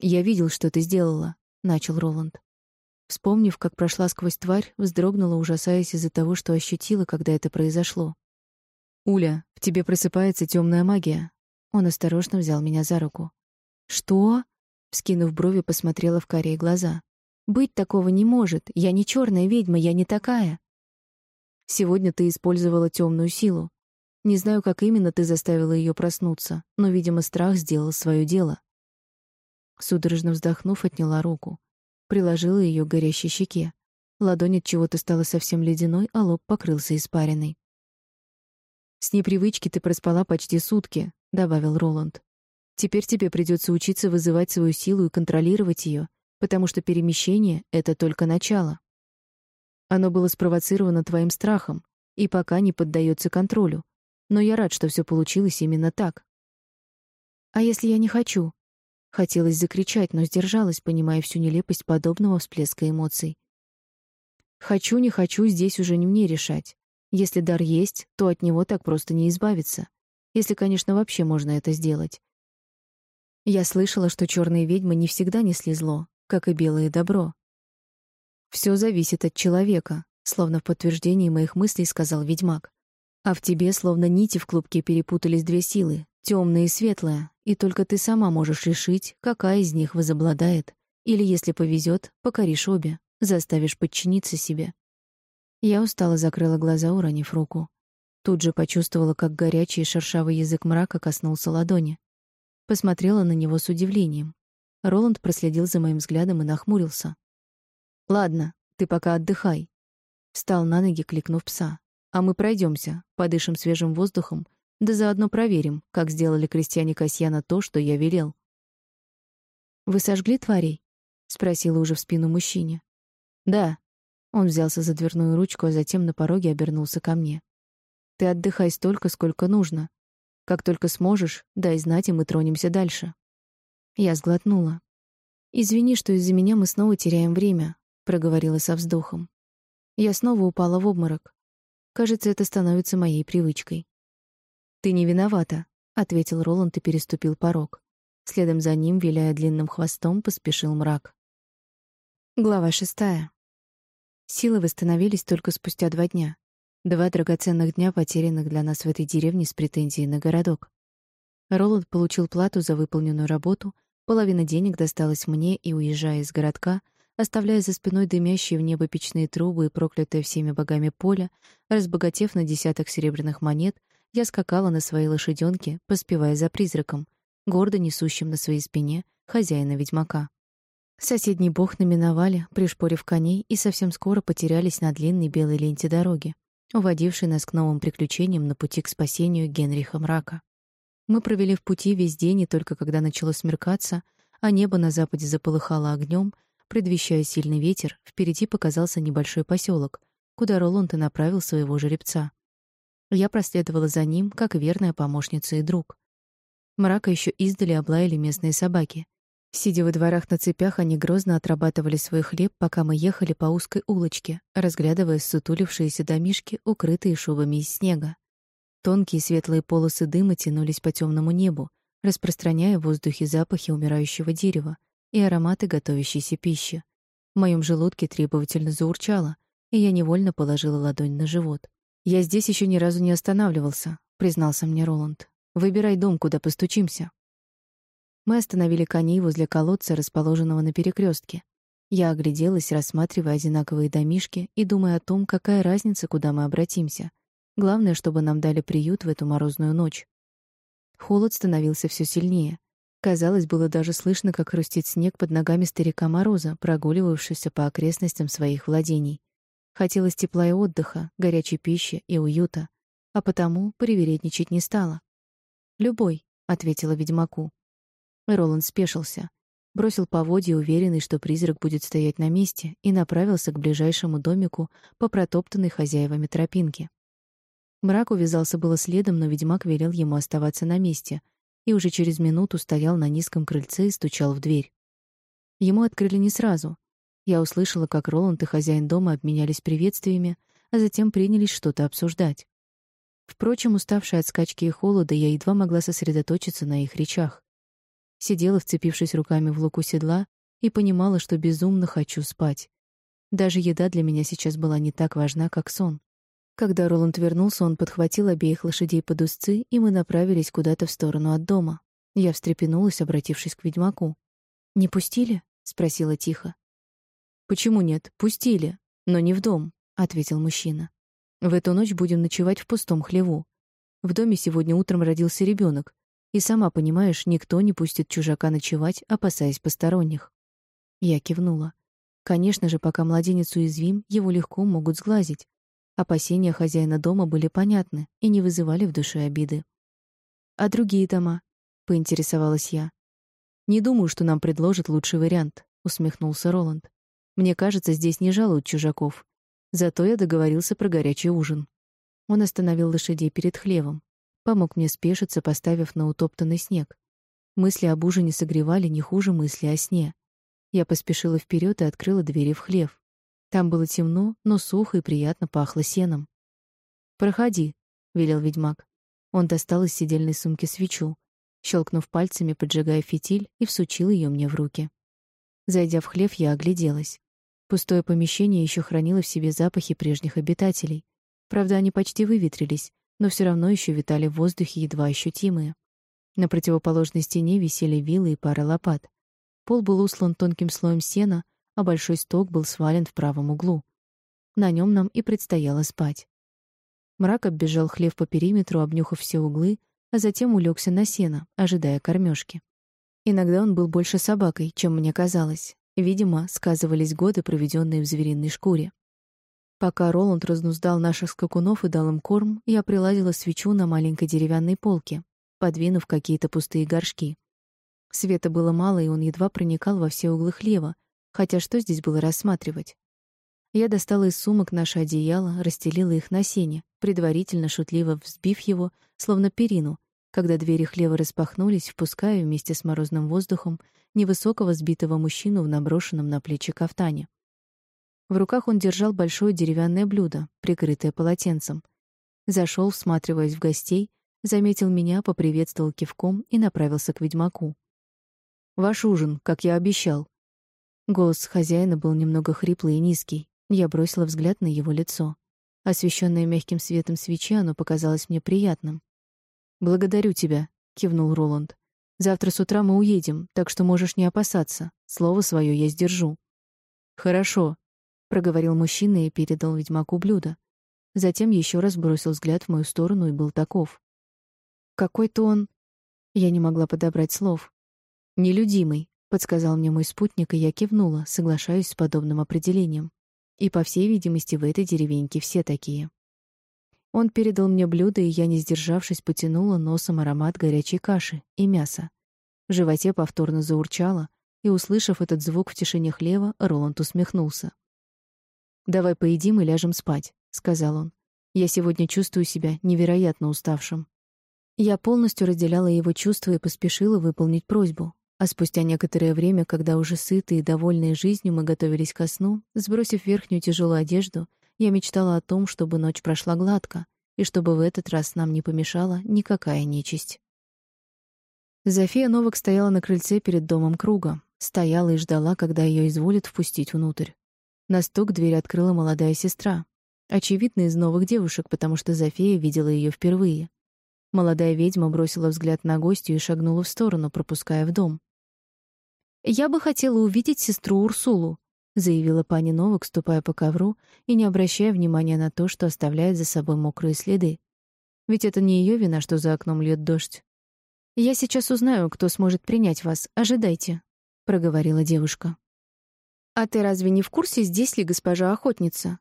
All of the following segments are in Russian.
«Я видел, что ты сделала», — начал Роланд. Вспомнив, как прошла сквозь тварь, вздрогнула, ужасаясь из-за того, что ощутила, когда это произошло. «Уля, в тебе просыпается темная магия». Он осторожно взял меня за руку. «Что?» — вскинув брови, посмотрела в карие глаза. «Быть такого не может. Я не черная ведьма, я не такая». «Сегодня ты использовала темную силу. Не знаю, как именно ты заставила ее проснуться, но, видимо, страх сделал свое дело». Судорожно вздохнув, отняла руку приложила ее к горящей щеке. Ладонь от чего-то стала совсем ледяной, а лоб покрылся испариной. «С непривычки ты проспала почти сутки», — добавил Роланд. «Теперь тебе придется учиться вызывать свою силу и контролировать ее, потому что перемещение — это только начало. Оно было спровоцировано твоим страхом и пока не поддается контролю, но я рад, что все получилось именно так». «А если я не хочу?» Хотелось закричать, но сдержалась, понимая всю нелепость подобного всплеска эмоций. Хочу, не хочу, здесь уже не мне решать. Если дар есть, то от него так просто не избавиться. Если, конечно, вообще можно это сделать. Я слышала, что черные ведьмы не всегда несли зло, как и белое добро. Все зависит от человека, словно в подтверждении моих мыслей сказал ведьмак. А в тебе словно нити в клубке перепутались две силы, темная и светлая, и только ты сама можешь решить, какая из них возобладает, или, если повезет, покоришь обе, заставишь подчиниться себе. Я устало закрыла глаза, уронив руку. Тут же почувствовала, как горячий и шершавый язык мрака коснулся ладони. Посмотрела на него с удивлением. Роланд проследил за моим взглядом и нахмурился. «Ладно, ты пока отдыхай». Встал на ноги, кликнув пса. «А мы пройдемся, подышим свежим воздухом да заодно проверим, как сделали крестьяне Касьяна то, что я велел. «Вы сожгли тварей?» — спросила уже в спину мужчине. «Да». Он взялся за дверную ручку, а затем на пороге обернулся ко мне. «Ты отдыхай столько, сколько нужно. Как только сможешь, дай знать, и мы тронемся дальше». Я сглотнула. «Извини, что из-за меня мы снова теряем время», — проговорила со вздохом. Я снова упала в обморок. Кажется, это становится моей привычкой. «Ты не виновата», — ответил Роланд и переступил порог. Следом за ним, виляя длинным хвостом, поспешил мрак. Глава шестая. Силы восстановились только спустя два дня. Два драгоценных дня, потерянных для нас в этой деревне с претензией на городок. Роланд получил плату за выполненную работу, половина денег досталась мне и, уезжая из городка, оставляя за спиной дымящие в небо печные трубы и проклятое всеми богами поле, разбогатев на десяток серебряных монет, я скакала на своей лошаденке, поспевая за призраком, гордо несущим на своей спине хозяина ведьмака. Соседний бог номиновали, пришпорив коней, и совсем скоро потерялись на длинной белой ленте дороги, уводившей нас к новым приключениям на пути к спасению Генриха Мрака. Мы провели в пути весь день, и только когда начало смеркаться, а небо на западе заполыхало огнем, предвещая сильный ветер, впереди показался небольшой поселок, куда Роланд и направил своего жеребца. Я проследовала за ним, как верная помощница и друг. Мрака еще издали облаяли местные собаки. Сидя во дворах на цепях, они грозно отрабатывали свой хлеб, пока мы ехали по узкой улочке, разглядывая сутулившиеся домишки, укрытые шубами из снега. Тонкие светлые полосы дыма тянулись по темному небу, распространяя в воздухе запахи умирающего дерева и ароматы готовящейся пищи. В моем желудке требовательно заурчало, и я невольно положила ладонь на живот. «Я здесь еще ни разу не останавливался», — признался мне Роланд. «Выбирай дом, куда постучимся». Мы остановили коней возле колодца, расположенного на перекрестке. Я огляделась, рассматривая одинаковые домишки и думая о том, какая разница, куда мы обратимся. Главное, чтобы нам дали приют в эту морозную ночь. Холод становился все сильнее. Казалось, было даже слышно, как хрустит снег под ногами старика Мороза, прогуливавшегося по окрестностям своих владений. Хотелось тепла и отдыха, горячей пищи и уюта, а потому привередничать не стала. «Любой», — ответила ведьмаку. Роланд спешился, бросил поводья, уверенный, что призрак будет стоять на месте, и направился к ближайшему домику по протоптанной хозяевами тропинке. Мрак увязался было следом, но ведьмак велел ему оставаться на месте, и уже через минуту стоял на низком крыльце и стучал в дверь. Ему открыли не сразу, я услышала, как Роланд и хозяин дома обменялись приветствиями, а затем принялись что-то обсуждать. Впрочем, уставшая от скачки и холода, я едва могла сосредоточиться на их речах. Сидела, вцепившись руками в луку седла, и понимала, что безумно хочу спать. Даже еда для меня сейчас была не так важна, как сон. Когда Роланд вернулся, он подхватил обеих лошадей под узцы, и мы направились куда-то в сторону от дома. Я встрепенулась, обратившись к ведьмаку. «Не пустили?» — спросила тихо. «Почему нет? Пустили, но не в дом», — ответил мужчина. «В эту ночь будем ночевать в пустом хлеву. В доме сегодня утром родился ребенок, и сама понимаешь, никто не пустит чужака ночевать, опасаясь посторонних». Я кивнула. Конечно же, пока младенец уязвим, его легко могут сглазить. Опасения хозяина дома были понятны и не вызывали в душе обиды. «А другие дома?» — поинтересовалась я. «Не думаю, что нам предложат лучший вариант», — усмехнулся Роланд. «Мне кажется, здесь не жалуют чужаков. Зато я договорился про горячий ужин». Он остановил лошадей перед хлевом, помог мне спешиться, поставив на утоптанный снег. Мысли об ужине согревали не хуже мысли о сне. Я поспешила вперед и открыла двери в хлев. Там было темно, но сухо и приятно пахло сеном. «Проходи», — велел ведьмак. Он достал из сидельной сумки свечу, щелкнув пальцами, поджигая фитиль, и всучил ее мне в руки. Зайдя в хлев, я огляделась. Пустое помещение еще хранило в себе запахи прежних обитателей. Правда, они почти выветрились, но все равно еще витали в воздухе едва ощутимые. На противоположной стене висели вилы и пара лопат. Пол был услан тонким слоем сена, а большой сток был свален в правом углу. На нем нам и предстояло спать. Мрак оббежал хлев по периметру, обнюхав все углы, а затем улегся на сено, ожидая кормежки. Иногда он был больше собакой, чем мне казалось. Видимо, сказывались годы, проведенные в звериной шкуре. Пока Роланд разнуздал наших скакунов и дал им корм, я приладила свечу на маленькой деревянной полке, подвинув какие-то пустые горшки. Света было мало, и он едва проникал во все углы хлева, хотя что здесь было рассматривать? Я достала из сумок наше одеяло, расстелила их на сене, предварительно шутливо взбив его, словно перину, когда двери хлева распахнулись, впуская вместе с морозным воздухом невысокого сбитого мужчину в наброшенном на плечи кафтане. В руках он держал большое деревянное блюдо, прикрытое полотенцем. Зашел, всматриваясь в гостей, заметил меня, поприветствовал кивком и направился к ведьмаку. Ваш ужин, как я обещал. Голос хозяина был немного хриплый и низкий. Я бросила взгляд на его лицо. Освещенное мягким светом свечи, оно показалось мне приятным. Благодарю тебя, кивнул Роланд. Завтра с утра мы уедем, так что можешь не опасаться. Слово свое я сдержу. Хорошо, проговорил мужчина и передал ведьмаку блюдо. Затем еще раз бросил взгляд в мою сторону и был таков. Какой-то он... Я не могла подобрать слов. «Нелюдимый», — подсказал мне мой спутник, и я кивнула, соглашаясь с подобным определением. И, по всей видимости, в этой деревеньке все такие. Он передал мне блюдо, и я, не сдержавшись, потянула носом аромат горячей каши и мяса. В животе повторно заурчало, и, услышав этот звук в тишине хлева, Роланд усмехнулся. «Давай поедим и ляжем спать», — сказал он. «Я сегодня чувствую себя невероятно уставшим». Я полностью разделяла его чувства и поспешила выполнить просьбу. А спустя некоторое время, когда уже сытые и довольные жизнью мы готовились ко сну, сбросив верхнюю тяжелую одежду, я мечтала о том, чтобы ночь прошла гладко, и чтобы в этот раз нам не помешала никакая нечисть. Зофия Новак стояла на крыльце перед домом круга, стояла и ждала, когда ее изволят впустить внутрь. На стук дверь открыла молодая сестра, очевидно, из новых девушек, потому что Зофия видела ее впервые. Молодая ведьма бросила взгляд на гостью и шагнула в сторону, пропуская в дом. «Я бы хотела увидеть сестру Урсулу», — заявила пани Новак, ступая по ковру и не обращая внимания на то, что оставляет за собой мокрые следы. Ведь это не ее вина, что за окном льет дождь. «Я сейчас узнаю, кто сможет принять вас. Ожидайте», — проговорила девушка. «А ты разве не в курсе, здесь ли госпожа охотница?»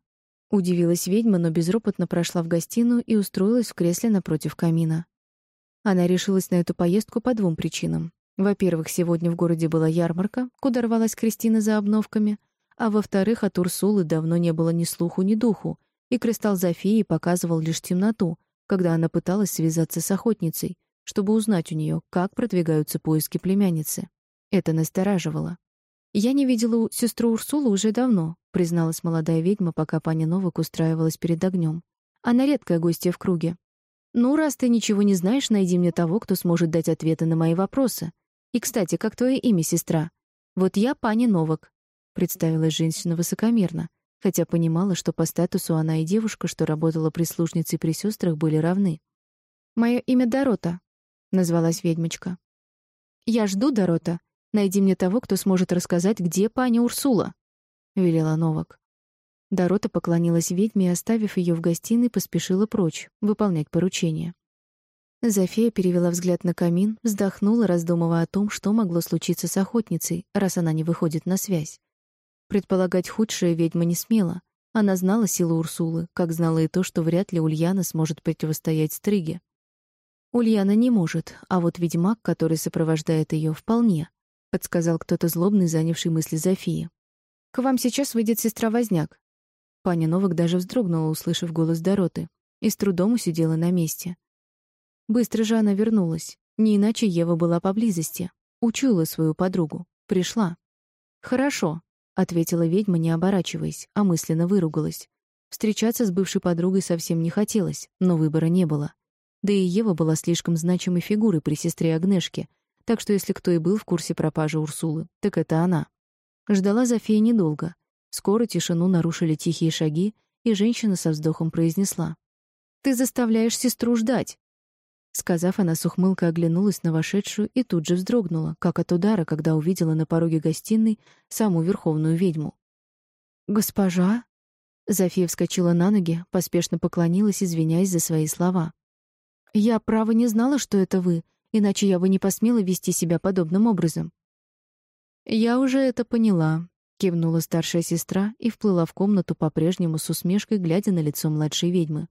Удивилась ведьма, но безропотно прошла в гостиную и устроилась в кресле напротив камина. Она решилась на эту поездку по двум причинам. Во-первых, сегодня в городе была ярмарка, куда рвалась Кристина за обновками, а во-вторых, от Урсулы давно не было ни слуху, ни духу, и кристалл Зофии показывал лишь темноту, когда она пыталась связаться с охотницей, чтобы узнать у нее, как продвигаются поиски племянницы. Это настораживало. «Я не видела сестру Урсулу уже давно», — призналась молодая ведьма, пока паня Новак устраивалась перед огнем. «Она редкая гостья в круге. Ну, раз ты ничего не знаешь, найди мне того, кто сможет дать ответы на мои вопросы. И, кстати, как твое имя, сестра? Вот я пани Новак, представилась женщина высокомерно, хотя понимала, что по статусу она и девушка, что работала прислужницей при сестрах, были равны. Мое имя Дорота, назвалась ведьмочка. Я жду, Дорота. Найди мне того, кто сможет рассказать, где пани Урсула, велела Новак. Дорота поклонилась ведьме и, оставив ее в гостиной, поспешила прочь выполнять поручение. Зофия перевела взгляд на камин, вздохнула, раздумывая о том, что могло случиться с охотницей, раз она не выходит на связь. Предполагать худшее ведьма не смела. Она знала силу Урсулы, как знала и то, что вряд ли Ульяна сможет противостоять Стриге. Ульяна не может, а вот ведьмак, который сопровождает ее, вполне, подсказал кто-то злобный, занявший мысли Зофии. К вам сейчас выйдет сестра Возняк. Паня Новак даже вздрогнула, услышав голос Дороты, и с трудом усидела на месте. Быстро же она вернулась. Не иначе Ева была поблизости. Учуяла свою подругу. Пришла. «Хорошо», — ответила ведьма, не оборачиваясь, а мысленно выругалась. Встречаться с бывшей подругой совсем не хотелось, но выбора не было. Да и Ева была слишком значимой фигурой при сестре Агнешке, так что если кто и был в курсе пропажи Урсулы, так это она. Ждала Зофия недолго. Скоро тишину нарушили тихие шаги, и женщина со вздохом произнесла. «Ты заставляешь сестру ждать. Сказав, она с ухмылкой оглянулась на вошедшую и тут же вздрогнула, как от удара, когда увидела на пороге гостиной саму верховную ведьму. «Госпожа?» Зофия вскочила на ноги, поспешно поклонилась, извиняясь за свои слова. «Я, право, не знала, что это вы, иначе я бы не посмела вести себя подобным образом». «Я уже это поняла», — кивнула старшая сестра и вплыла в комнату по-прежнему с усмешкой, глядя на лицо младшей ведьмы.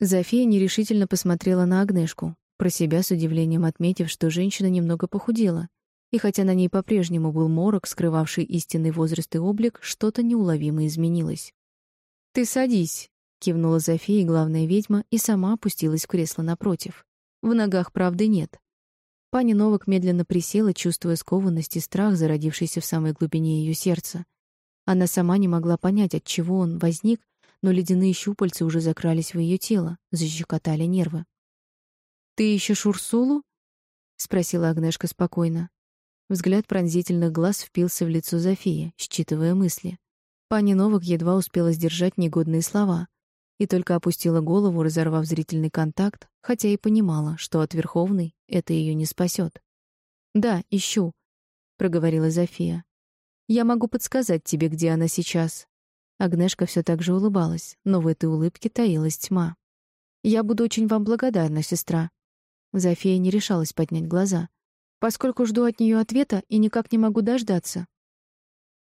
Зофия нерешительно посмотрела на Агнешку, про себя с удивлением отметив, что женщина немного похудела. И хотя на ней по-прежнему был морок, скрывавший истинный возраст и облик, что-то неуловимо изменилось. «Ты садись», — кивнула Зофия, главная ведьма, и сама опустилась в кресло напротив. В ногах правды нет. Пани Новак медленно присела, чувствуя скованность и страх, зародившийся в самой глубине ее сердца. Она сама не могла понять, от чего он возник, но ледяные щупальца уже закрались в ее тело, защекотали нервы. «Ты ищешь Урсулу?» — спросила Агнешка спокойно. Взгляд пронзительных глаз впился в лицо Зофии, считывая мысли. Пани Новак едва успела сдержать негодные слова и только опустила голову, разорвав зрительный контакт, хотя и понимала, что от Верховной это ее не спасет. «Да, ищу», — проговорила Зофия. «Я могу подсказать тебе, где она сейчас, Агнешка все так же улыбалась, но в этой улыбке таилась тьма. «Я буду очень вам благодарна, сестра». Зофия не решалась поднять глаза, поскольку жду от нее ответа и никак не могу дождаться.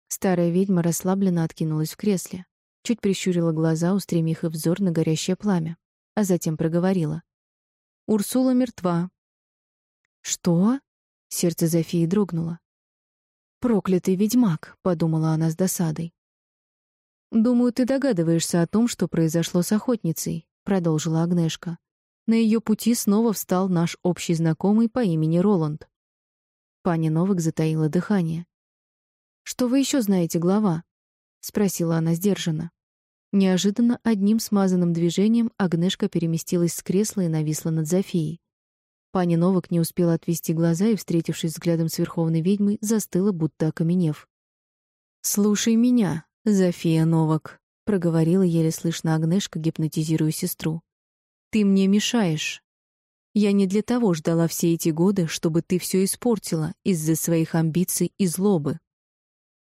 Старая ведьма расслабленно откинулась в кресле, чуть прищурила глаза, устремив их взор на горящее пламя, а затем проговорила. «Урсула мертва». «Что?» — сердце Зофии дрогнуло. «Проклятый ведьмак», — подумала она с досадой. «Думаю, ты догадываешься о том, что произошло с охотницей», — продолжила Агнешка. На ее пути снова встал наш общий знакомый по имени Роланд. Паня Новак затаила дыхание. «Что вы еще знаете, глава?» — спросила она сдержанно. Неожиданно одним смазанным движением Агнешка переместилась с кресла и нависла над Зофией. Паня Новак не успела отвести глаза и, встретившись взглядом с верховной ведьмой, застыла, будто окаменев. «Слушай меня», «Зофия Новак», — проговорила еле слышно Агнешка, гипнотизируя сестру. «Ты мне мешаешь. Я не для того ждала все эти годы, чтобы ты все испортила из-за своих амбиций и злобы».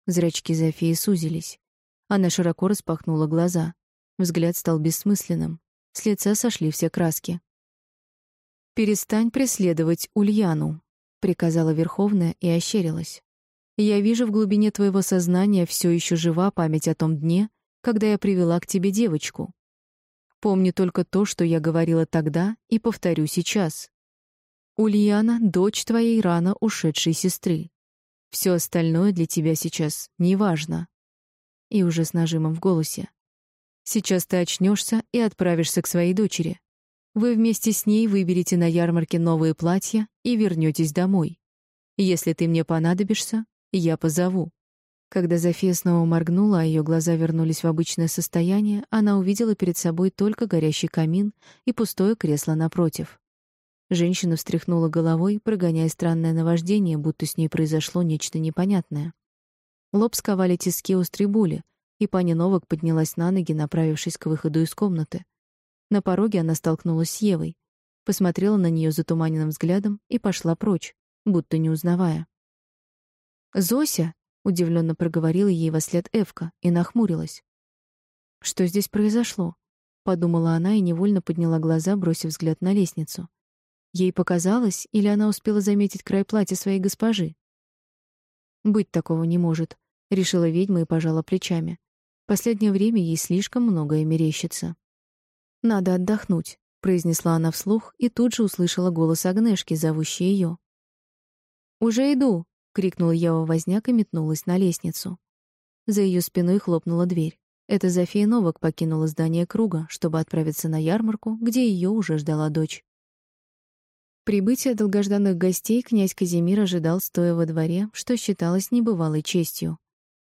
Зрачки Зофии сузились. Она широко распахнула глаза. Взгляд стал бессмысленным. С лица сошли все краски. «Перестань преследовать Ульяну», — приказала Верховная и ощерилась. Я вижу в глубине твоего сознания все еще жива память о том дне, когда я привела к тебе девочку. Помни только то, что я говорила тогда, и повторю сейчас. Ульяна — дочь твоей рано ушедшей сестры. Все остальное для тебя сейчас неважно. И уже с нажимом в голосе. Сейчас ты очнешься и отправишься к своей дочери. Вы вместе с ней выберете на ярмарке новые платья и вернетесь домой. Если ты мне понадобишься, я позову. Когда Зофия снова моргнула, а ее глаза вернулись в обычное состояние, она увидела перед собой только горящий камин и пустое кресло напротив. Женщина встряхнула головой, прогоняя странное наваждение, будто с ней произошло нечто непонятное. Лоб сковали тиски острой боли, и пани Новак поднялась на ноги, направившись к выходу из комнаты. На пороге она столкнулась с Евой, посмотрела на нее затуманенным взглядом и пошла прочь, будто не узнавая. «Зося!» — удивленно проговорила ей во след Эвка и нахмурилась. «Что здесь произошло?» — подумала она и невольно подняла глаза, бросив взгляд на лестницу. Ей показалось, или она успела заметить край платья своей госпожи? Быть такого не может, решила ведьма и пожала плечами. Последнее время ей слишком многое мерещится. Надо отдохнуть, произнесла она вслух и тут же услышала голос Агнешки, зовущий ее. Уже иду, крикнула Ева Возняк и метнулась на лестницу. За ее спиной хлопнула дверь. Это Зофия Новак покинула здание круга, чтобы отправиться на ярмарку, где ее уже ждала дочь. Прибытие долгожданных гостей князь Казимир ожидал, стоя во дворе, что считалось небывалой честью.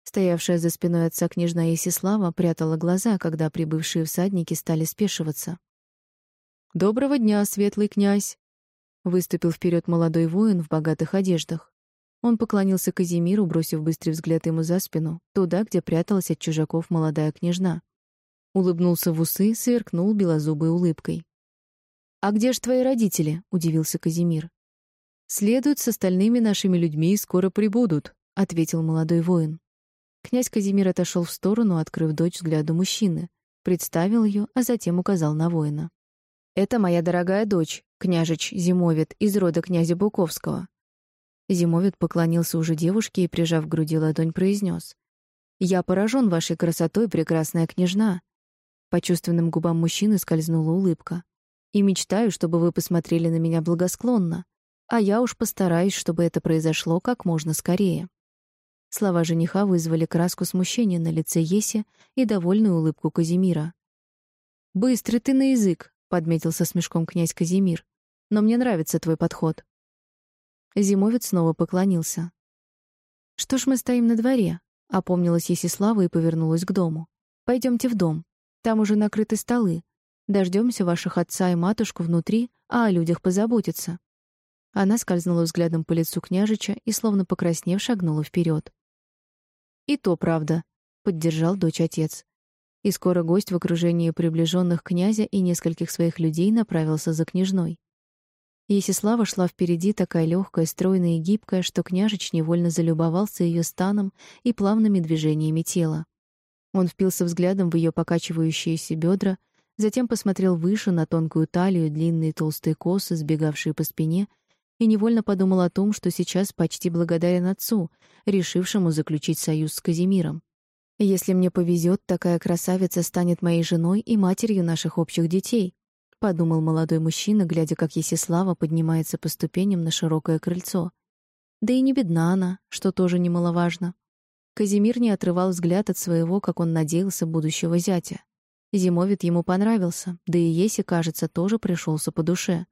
Стоявшая за спиной отца княжна Есислава прятала глаза, когда прибывшие всадники стали спешиваться. «Доброго дня, светлый князь!» Выступил вперед молодой воин в богатых одеждах. Он поклонился Казимиру, бросив быстрый взгляд ему за спину, туда, где пряталась от чужаков молодая княжна. Улыбнулся в усы, сверкнул белозубой улыбкой. «А где ж твои родители?» — удивился Казимир. «Следуют с остальными нашими людьми и скоро прибудут», — ответил молодой воин. Князь Казимир отошел в сторону, открыв дочь взгляду мужчины, представил ее, а затем указал на воина. «Это моя дорогая дочь, княжич Зимовит, из рода князя Буковского». Зимовит поклонился уже девушке и, прижав к груди ладонь, произнес: «Я поражен вашей красотой, прекрасная княжна». По чувственным губам мужчины скользнула улыбка и мечтаю, чтобы вы посмотрели на меня благосклонно, а я уж постараюсь, чтобы это произошло как можно скорее». Слова жениха вызвали краску смущения на лице Еси и довольную улыбку Казимира. «Быстрый ты на язык», — подметил со смешком князь Казимир. «Но мне нравится твой подход». Зимовец снова поклонился. «Что ж мы стоим на дворе?» — опомнилась Есислава и повернулась к дому. Пойдемте в дом. Там уже накрыты столы, Дождемся ваших отца и матушку внутри, а о людях позаботиться. Она скользнула взглядом по лицу княжича и, словно покраснев, шагнула вперед. «И то правда», — поддержал дочь отец. И скоро гость в окружении приближенных князя и нескольких своих людей направился за княжной. Есислава шла впереди, такая легкая, стройная и гибкая, что княжич невольно залюбовался ее станом и плавными движениями тела. Он впился взглядом в ее покачивающиеся бедра, Затем посмотрел выше на тонкую талию, длинные толстые косы, сбегавшие по спине, и невольно подумал о том, что сейчас почти благодарен отцу, решившему заключить союз с Казимиром. Если мне повезет, такая красавица станет моей женой и матерью наших общих детей, подумал молодой мужчина, глядя, как Есислава поднимается по ступеням на широкое крыльцо. Да и не бедна она, что тоже немаловажно. Казимир не отрывал взгляд от своего, как он надеялся, будущего зятя. Зимовит ему понравился, да и Еси, кажется, тоже пришелся по душе.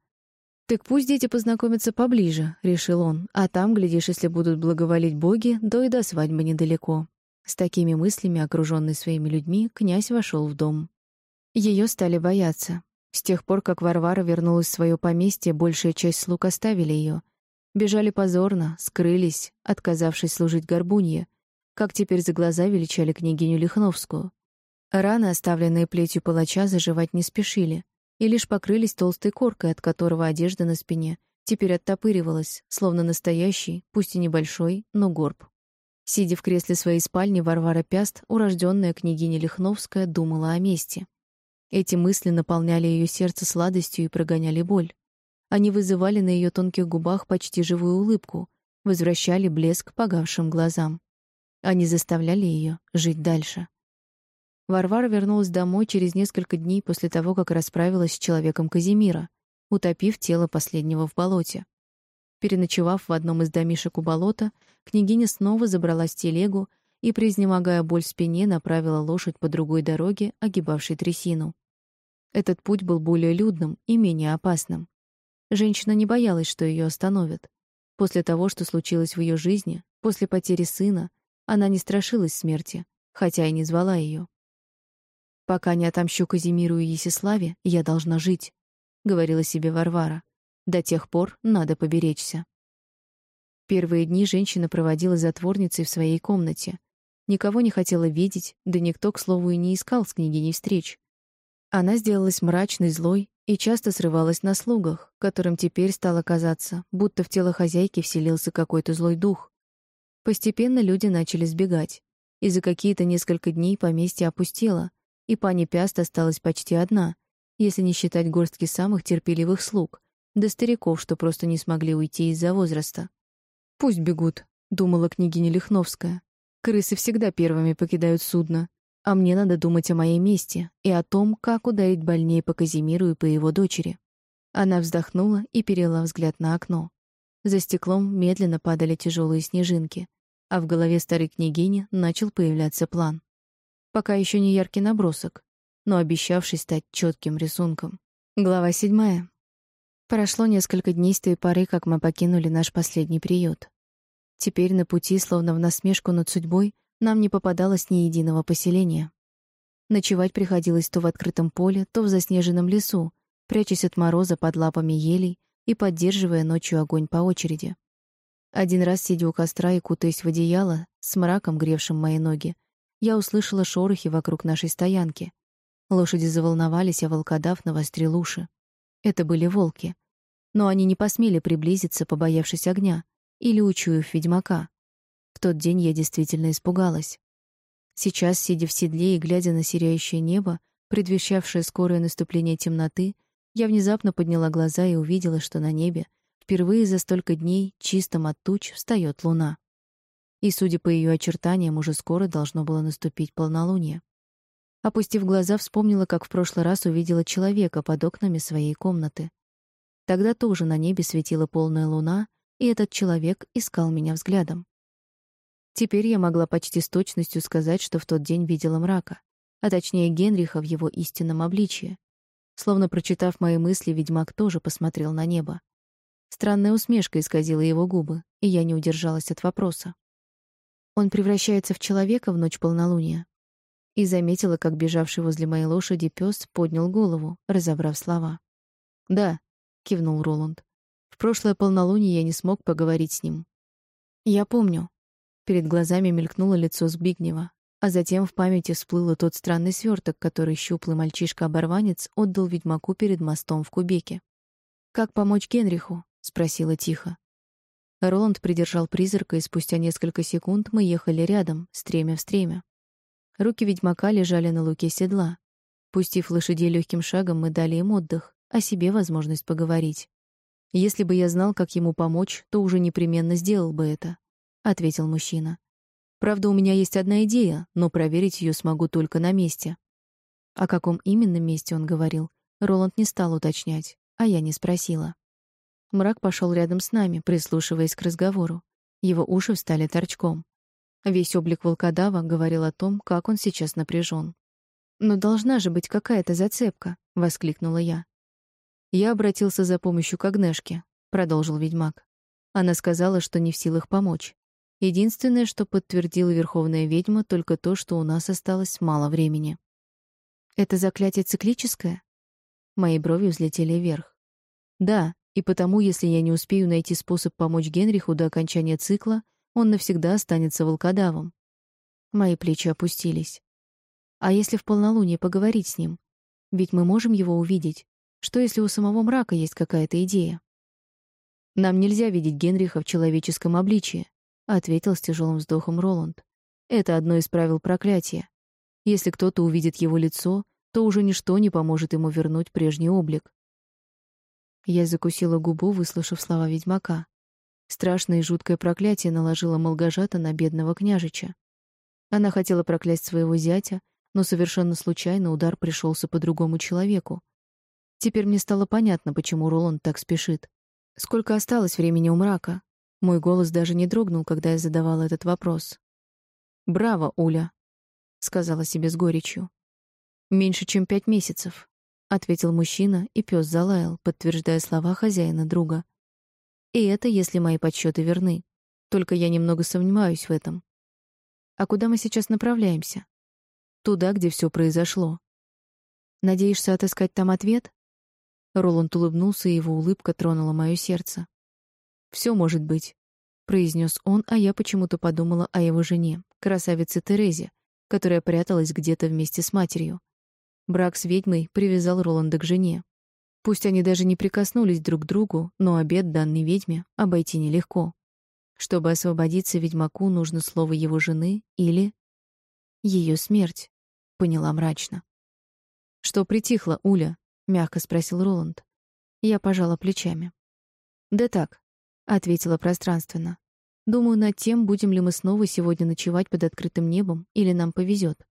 «Так пусть дети познакомятся поближе», — решил он, «а там, глядишь, если будут благоволить боги, то и до свадьбы недалеко». С такими мыслями, окруженный своими людьми, князь вошел в дом. Ее стали бояться. С тех пор, как Варвара вернулась в свое поместье, большая часть слуг оставили ее. Бежали позорно, скрылись, отказавшись служить горбунье, как теперь за глаза величали княгиню Лихновскую. Раны, оставленные плетью палача, заживать не спешили и лишь покрылись толстой коркой, от которого одежда на спине теперь оттопыривалась, словно настоящий, пусть и небольшой, но горб. Сидя в кресле своей спальни, Варвара Пяст, урожденная княгиня Лихновская, думала о мести. Эти мысли наполняли ее сердце сладостью и прогоняли боль. Они вызывали на ее тонких губах почти живую улыбку, возвращали блеск погавшим глазам. Они заставляли ее жить дальше. Варвара вернулась домой через несколько дней после того, как расправилась с человеком Казимира, утопив тело последнего в болоте. Переночевав в одном из домишек у болота, княгиня снова забралась в телегу и, признемогая боль в спине, направила лошадь по другой дороге, огибавшей трясину. Этот путь был более людным и менее опасным. Женщина не боялась, что ее остановят. После того, что случилось в ее жизни, после потери сына, она не страшилась смерти, хотя и не звала ее. Пока не отомщу Казимиру и Есиславе, я должна жить, говорила себе Варвара. До тех пор надо поберечься. Первые дни женщина проводила затворницей в своей комнате. Никого не хотела видеть, да никто, к слову, и не искал с княгиней встреч. Она сделалась мрачной, злой и часто срывалась на слугах, которым теперь стало казаться, будто в тело хозяйки вселился какой-то злой дух. Постепенно люди начали сбегать, и за какие-то несколько дней поместье опустело, и пани Пяст осталась почти одна, если не считать горстки самых терпеливых слуг, да стариков, что просто не смогли уйти из-за возраста. «Пусть бегут», — думала княгиня Лихновская. «Крысы всегда первыми покидают судно, а мне надо думать о моей мести и о том, как ударить больнее по Казимиру и по его дочери». Она вздохнула и перела взгляд на окно. За стеклом медленно падали тяжелые снежинки, а в голове старой княгини начал появляться план. Пока еще не яркий набросок, но обещавший стать четким рисунком. Глава седьмая. Прошло несколько дней с той поры, как мы покинули наш последний приют. Теперь на пути, словно в насмешку над судьбой, нам не попадалось ни единого поселения. Ночевать приходилось то в открытом поле, то в заснеженном лесу, прячась от мороза под лапами елей и поддерживая ночью огонь по очереди. Один раз, сидя у костра и кутаясь в одеяло, с мраком, гревшим мои ноги, я услышала шорохи вокруг нашей стоянки. Лошади заволновались, а волкодав навострил уши. Это были волки. Но они не посмели приблизиться, побоявшись огня, или учуяв ведьмака. В тот день я действительно испугалась. Сейчас, сидя в седле и глядя на серяющее небо, предвещавшее скорое наступление темноты, я внезапно подняла глаза и увидела, что на небе впервые за столько дней чистым от туч встает луна. И, судя по ее очертаниям, уже скоро должно было наступить полнолуние. Опустив глаза, вспомнила, как в прошлый раз увидела человека под окнами своей комнаты. Тогда тоже на небе светила полная луна, и этот человек искал меня взглядом. Теперь я могла почти с точностью сказать, что в тот день видела мрака, а точнее Генриха в его истинном обличье. Словно прочитав мои мысли, ведьмак тоже посмотрел на небо. Странная усмешка исказила его губы, и я не удержалась от вопроса. Он превращается в человека в ночь полнолуния, и заметила, как бежавший возле моей лошади пес поднял голову, разобрав слова. «Да», — кивнул Роланд. «В прошлое полнолуние я не смог поговорить с ним». «Я помню». Перед глазами мелькнуло лицо Збигнева, а затем в памяти всплыл тот странный сверток, который щуплый мальчишка-оборванец отдал ведьмаку перед мостом в Кубеке. «Как помочь Генриху?» — спросила тихо. Роланд придержал призрака, и спустя несколько секунд мы ехали рядом, стремя в стремя. Руки ведьмака лежали на луке седла. Пустив лошадей легким шагом, мы дали им отдых, а себе возможность поговорить. Если бы я знал, как ему помочь, то уже непременно сделал бы это, ответил мужчина. Правда, у меня есть одна идея, но проверить ее смогу только на месте. О каком именно месте он говорил, Роланд не стал уточнять, а я не спросила. Мрак пошел рядом с нами, прислушиваясь к разговору. Его уши встали торчком. Весь облик волкодава говорил о том, как он сейчас напряжен. «Но должна же быть какая-то зацепка», — воскликнула я. «Я обратился за помощью к Агнешке», — продолжил ведьмак. Она сказала, что не в силах помочь. Единственное, что подтвердила верховная ведьма, только то, что у нас осталось мало времени. «Это заклятие циклическое?» Мои брови взлетели вверх. «Да, и потому, если я не успею найти способ помочь Генриху до окончания цикла, он навсегда останется волкодавом. Мои плечи опустились. А если в полнолуние поговорить с ним? Ведь мы можем его увидеть. Что, если у самого мрака есть какая-то идея? Нам нельзя видеть Генриха в человеческом обличии, ответил с тяжелым вздохом Роланд. Это одно из правил проклятия. Если кто-то увидит его лицо, то уже ничто не поможет ему вернуть прежний облик. Я закусила губу, выслушав слова ведьмака. Страшное и жуткое проклятие наложила Молгожата на бедного княжича. Она хотела проклясть своего зятя, но совершенно случайно удар пришелся по другому человеку. Теперь мне стало понятно, почему Роланд так спешит. Сколько осталось времени у мрака? Мой голос даже не дрогнул, когда я задавала этот вопрос. «Браво, Уля», — сказала себе с горечью. «Меньше, чем пять месяцев», — ответил мужчина, и пес залаял, подтверждая слова хозяина друга. И это, если мои подсчеты верны. Только я немного сомневаюсь в этом. А куда мы сейчас направляемся? Туда, где все произошло. Надеешься отыскать там ответ? Роланд улыбнулся, и его улыбка тронула мое сердце. Все может быть, произнес он, а я почему-то подумала о его жене, красавице Терезе, которая пряталась где-то вместе с матерью. Брак с ведьмой привязал Роланда к жене. Пусть они даже не прикоснулись друг к другу, но обет данной ведьме обойти нелегко. Чтобы освободиться ведьмаку, нужно слово его жены или ее смерть, поняла мрачно. Что притихло, Уля? Мягко спросил Роланд. Я пожала плечами. Да так, ответила пространственно. Думаю над тем, будем ли мы снова сегодня ночевать под открытым небом или нам повезет.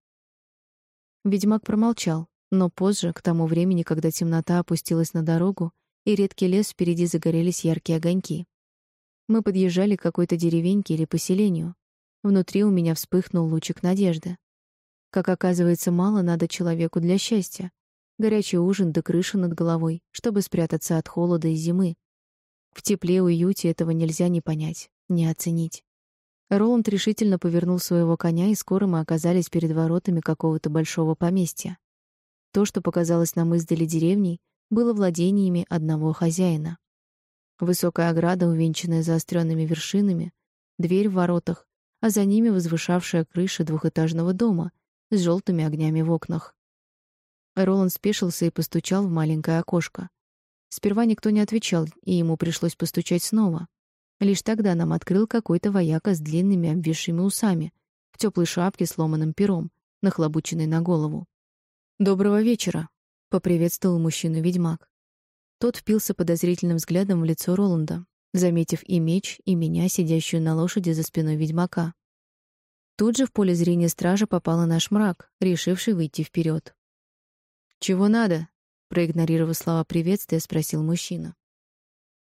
Ведьмак промолчал, но позже, к тому времени, когда темнота опустилась на дорогу и редкий лес впереди загорелись яркие огоньки. Мы подъезжали к какой-то деревеньке или поселению. Внутри у меня вспыхнул лучик надежды. Как оказывается, мало надо человеку для счастья. Горячий ужин да крыша над головой, чтобы спрятаться от холода и зимы. В тепле, уюте этого нельзя не понять, не оценить. Роланд решительно повернул своего коня, и скоро мы оказались перед воротами какого-то большого поместья. То, что показалось нам издали деревней, было владениями одного хозяина. Высокая ограда, увенчанная заостренными вершинами, дверь в воротах, а за ними возвышавшая крыша двухэтажного дома с желтыми огнями в окнах. Роланд спешился и постучал в маленькое окошко. Сперва никто не отвечал, и ему пришлось постучать снова. Лишь тогда нам открыл какой-то вояка с длинными обвисшими усами, в теплой шапке с ломаным пером, нахлобученной на голову. «Доброго вечера», — поприветствовал мужчину ведьмак. Тот впился подозрительным взглядом в лицо Роланда, заметив и меч, и меня, сидящую на лошади за спиной ведьмака. Тут же в поле зрения стража попала наш мрак, решивший выйти вперед. «Чего надо?» — проигнорировав слова приветствия, спросил мужчина.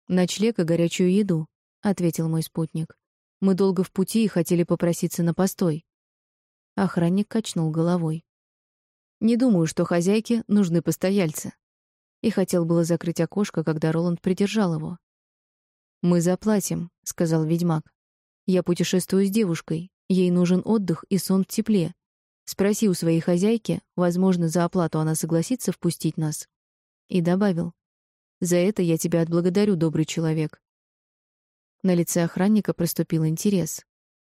«Ночлег и горячую еду», — ответил мой спутник. «Мы долго в пути и хотели попроситься на постой». Охранник качнул головой. «Не думаю, что хозяйке нужны постояльцы». И хотел было закрыть окошко, когда Роланд придержал его. «Мы заплатим», — сказал ведьмак. «Я путешествую с девушкой. Ей нужен отдых и сон в тепле. Спроси у своей хозяйки, возможно, за оплату она согласится впустить нас. И добавил: "За это я тебя отблагодарю, добрый человек". На лице охранника проступил интерес.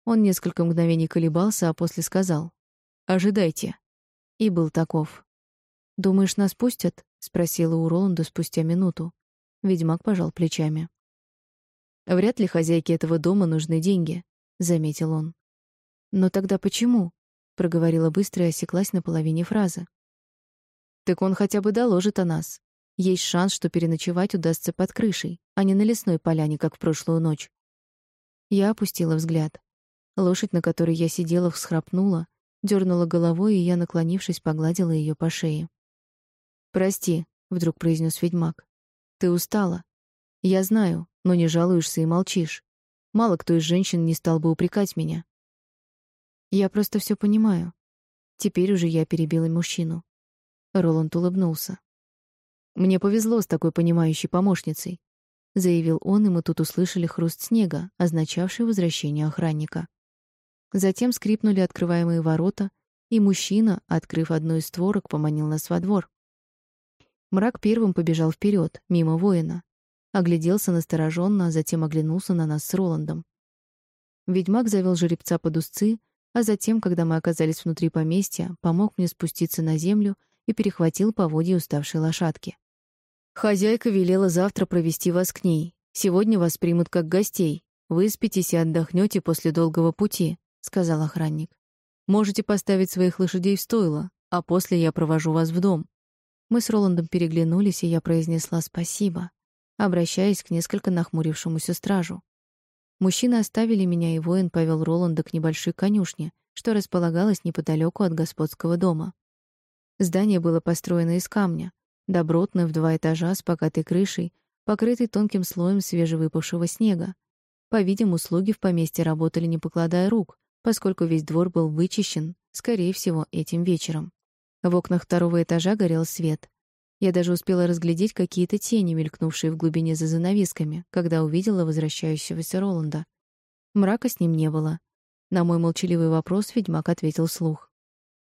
Он несколько мгновений колебался, а после сказал: "Ожидайте". И был таков. "Думаешь, нас пустят?" спросила у Роланда спустя минуту. Ведьмак пожал плечами. Вряд ли хозяйке этого дома нужны деньги, заметил он. Но тогда почему? Проговорила быстро и осеклась на половине фразы. Так он хотя бы доложит о нас. Есть шанс, что переночевать удастся под крышей, а не на лесной поляне, как в прошлую ночь. Я опустила взгляд. Лошадь, на которой я сидела, всхрапнула, дернула головой, и я, наклонившись, погладила ее по шее. "Прости", вдруг произнес ведьмак. "Ты устала. Я знаю, но не жалуешься и молчишь. Мало кто из женщин не стал бы упрекать меня. Я просто все понимаю. Теперь уже я перебила мужчину. Роланд улыбнулся. Мне повезло с такой понимающей помощницей, заявил он, и мы тут услышали хруст снега, означавший возвращение охранника. Затем скрипнули открываемые ворота, и мужчина, открыв одну из створок, поманил нас во двор. Мрак первым побежал вперед, мимо воина, огляделся настороженно, а затем оглянулся на нас с Роландом. Ведьмак завел жеребца под узцы, а затем, когда мы оказались внутри поместья, помог мне спуститься на землю и перехватил поводья уставшей лошадки. Хозяйка велела завтра провести вас к ней. Сегодня вас примут как гостей. Вы спитесь и отдохнете после долгого пути, сказал охранник. Можете поставить своих лошадей в стойло, а после я провожу вас в дом. Мы с Роландом переглянулись, и я произнесла спасибо, обращаясь к несколько нахмурившемуся стражу. Мужчины оставили меня, и воин повел Роланда к небольшой конюшне, что располагалась неподалеку от господского дома. Здание было построено из камня, добротное в два этажа с покатой крышей, покрытой тонким слоем свежевыпавшего снега. По-видимому, слуги в поместье работали не покладая рук, поскольку весь двор был вычищен, скорее всего, этим вечером. В окнах второго этажа горел свет, я даже успела разглядеть какие-то тени, мелькнувшие в глубине за занавесками, когда увидела возвращающегося Роланда. Мрака с ним не было. На мой молчаливый вопрос ведьмак ответил слух.